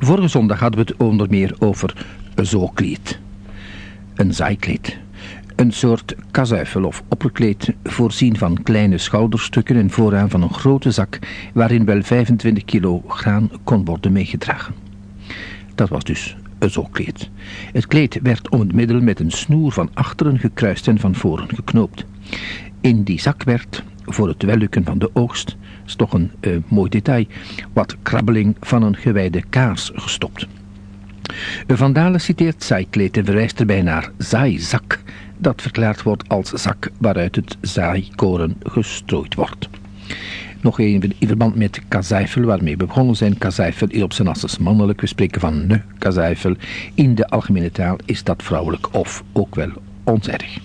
Vorige zondag hadden we het onder meer over een zookleed. Een zijkleed. Een soort kazuifel of opperkleed, voorzien van kleine schouderstukken en vooraan van een grote zak, waarin wel 25 kilo graan kon worden meegedragen. Dat was dus een zookleed. Het kleed werd om het middel met een snoer van achteren gekruist en van voren geknoopt. In die zak werd, voor het wellukken van de oogst, is toch een uh, mooi detail, wat krabbeling van een gewijde kaars gestopt. Van Dalen citeert zijkleed en verwijst erbij naar zaaizak, dat verklaard wordt als zak waaruit het zaaikoren gestrooid wordt. Nog even in verband met kazijfel, waarmee we begonnen zijn. Kazijfel is op zijn asses mannelijk. We spreken van ne kazijfel. In de algemene taal is dat vrouwelijk of ook wel onzijdig.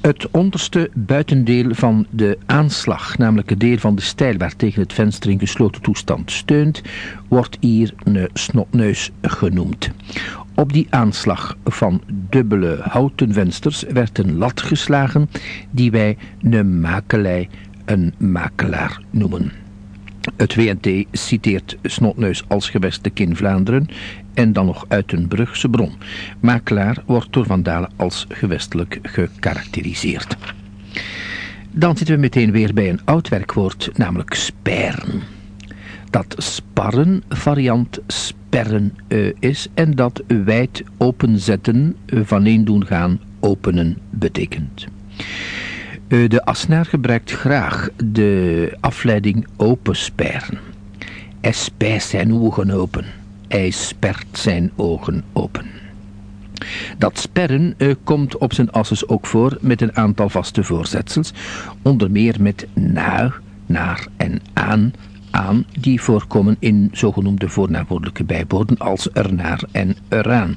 Het onderste buitendeel van de aanslag, namelijk het deel van de stijl waar tegen het venster in gesloten toestand steunt, wordt hier een snotneus genoemd. Op die aanslag van dubbele houten vensters werd een lat geslagen die wij een makelij, een makelaar noemen. Het WNT citeert Snotneus als geweste in Vlaanderen en dan nog uit een Brugse bron. Makelaar wordt door Van Dalen als gewestelijk gekarakteriseerd. Dan zitten we meteen weer bij een oud werkwoord, namelijk speren. Dat sparren variant sperren uh, is en dat wijd openzetten, uh, van een doen gaan, openen betekent. Uh, de Asnaar gebruikt graag de afleiding opensperen. Hij spijt zijn ogen open. Hij spert zijn ogen open. Dat sperren uh, komt op zijn asses ook voor met een aantal vaste voorzetsels, onder meer met na, naar en aan, aan die voorkomen in zogenoemde voornaamwoordelijke bijwoorden als ernaar en eraan.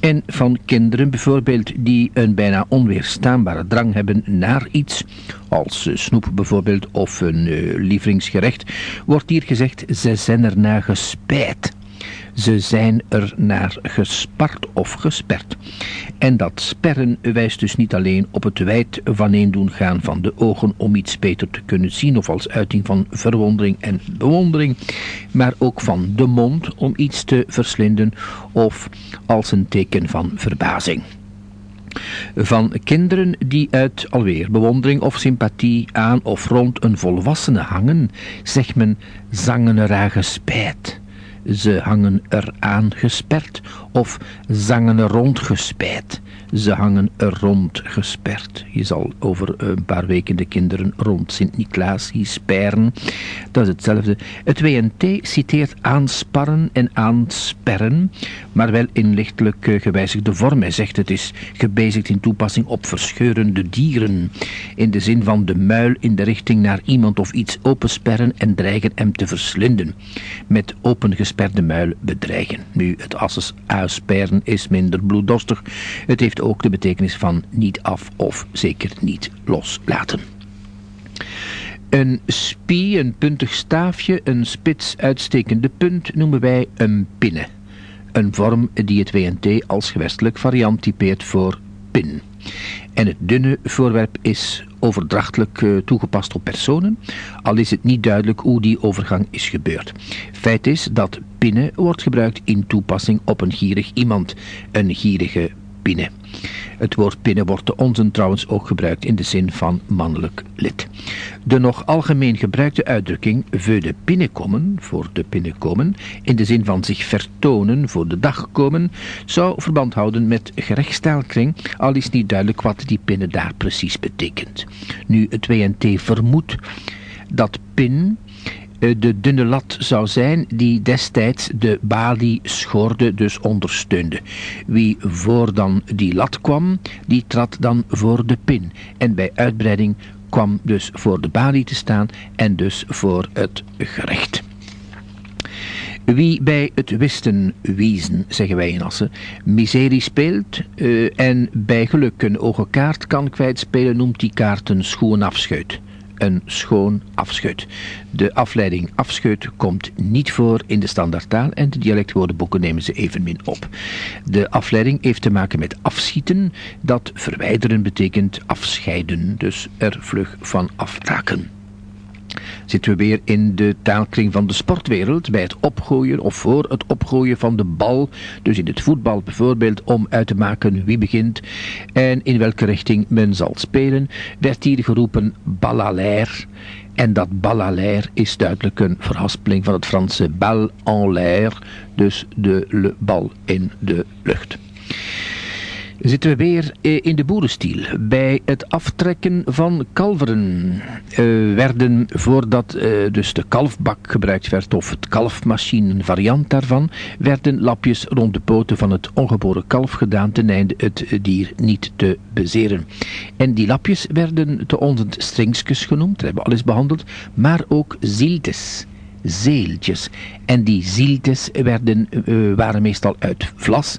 En van kinderen bijvoorbeeld die een bijna onweerstaanbare drang hebben naar iets, als snoep bijvoorbeeld of een uh, lievelingsgerecht, wordt hier gezegd ze zijn ernaar gespijt. Ze zijn er naar gespart of gesperd. En dat sperren wijst dus niet alleen op het wijd vaneen doen gaan van de ogen om iets beter te kunnen zien of als uiting van verwondering en bewondering, maar ook van de mond om iets te verslinden of als een teken van verbazing van kinderen die uit alweer bewondering of sympathie aan of rond een volwassene hangen, zegt men zangen er gespijt ze hangen eraan gesperd, of zangen er rond gespijt. Ze hangen er rond gesperd. Je zal over een paar weken de kinderen rond Sint-Niklaas speren. Dat is hetzelfde. Het WNT citeert aansparren en aansperren, maar wel in lichtelijk gewijzigde vorm. Hij zegt het is gebezigd in toepassing op verscheurende dieren. In de zin van de muil in de richting naar iemand of iets opensperren en dreigen hem te verslinden. Met opengesperde muil bedreigen. Nu, het asses uitsperren is minder bloeddorstig. Het heeft ook de betekenis van niet af of zeker niet loslaten. Een spie, een puntig staafje, een spits uitstekende punt noemen wij een pinne. Een vorm die het WNT als gewestelijk variant typeert voor pin. En het dunne voorwerp is overdrachtelijk uh, toegepast op personen, al is het niet duidelijk hoe die overgang is gebeurd. Feit is dat pinnen wordt gebruikt in toepassing op een gierig iemand, een gierige Het woord pinne wordt te onzen trouwens ook gebruikt in de zin van mannelijk lid. De nog algemeen gebruikte uitdrukking veu de pinne komen, voor de pinne komen, in de zin van zich vertonen, voor de dag komen, zou verband houden met gerechtstaalkring, al is niet duidelijk wat die pinne daar precies betekent. Nu, het WNT vermoedt dat pin de dunne lat zou zijn die destijds de balie schoorde, dus ondersteunde. Wie voor dan die lat kwam, die trad dan voor de pin. En bij uitbreiding kwam dus voor de balie te staan en dus voor het gerecht. Wie bij het wisten wezen, zeggen wij in Assen, miserie speelt uh, en bij geluk een ogen kaart kan kwijtspelen, noemt die kaart een schoen een schoon afscheut. De afleiding afscheut komt niet voor in de standaardtaal en de dialectwoordenboeken nemen ze evenmin op. De afleiding heeft te maken met afschieten, dat verwijderen betekent afscheiden, dus er vlug van afraken. Zitten we weer in de taalkring van de sportwereld, bij het opgooien of voor het opgooien van de bal, dus in het voetbal bijvoorbeeld, om uit te maken wie begint en in welke richting men zal spelen, werd hier geroepen ballalair. En dat ballalair is duidelijk een verhaspeling van het Franse bal en l'air, dus de bal in de lucht zitten we weer eh, in de boerenstiel. Bij het aftrekken van kalveren uh, werden, voordat uh, dus de kalfbak gebruikt werd, of het kalfmachine, een variant daarvan, werden lapjes rond de poten van het ongeboren kalf gedaan ten einde het dier niet te bezeren. En die lapjes werden te stringskus genoemd, dat hebben we al eens behandeld, maar ook zieltes zeeltjes. En die zieltes werden, uh, waren meestal uit vlas.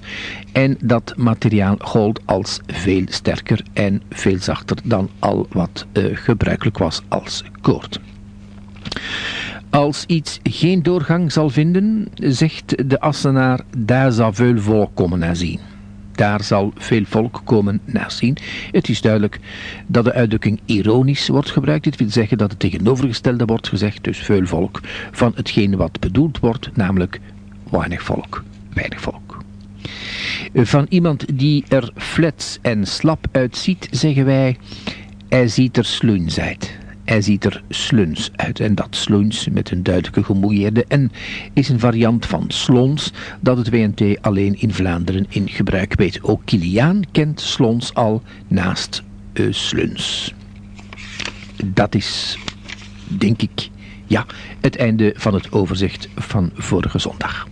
En dat materiaal gold als veel sterker en veel zachter dan al wat uh, gebruikelijk was als koord. Als iets geen doorgang zal vinden, zegt de Assenaar, daar zal veel volk komen naar zien daar zal veel volk komen naar zien. Het is duidelijk dat de uitdrukking ironisch wordt gebruikt. Dit wil zeggen dat het tegenovergestelde wordt gezegd, dus veel volk, van hetgeen wat bedoeld wordt, namelijk weinig volk. Weinig volk. Van iemand die er flets en slap uitziet, zeggen wij, hij ziet er sluins uit. Hij ziet er sluns uit. En dat sluns met een duidelijke gemoeieerde N is een variant van slons dat het WNT alleen in Vlaanderen in gebruik weet. Ook Kiliaan kent slons al naast uh, sluns. Dat is, denk ik, ja, het einde van het overzicht van vorige zondag.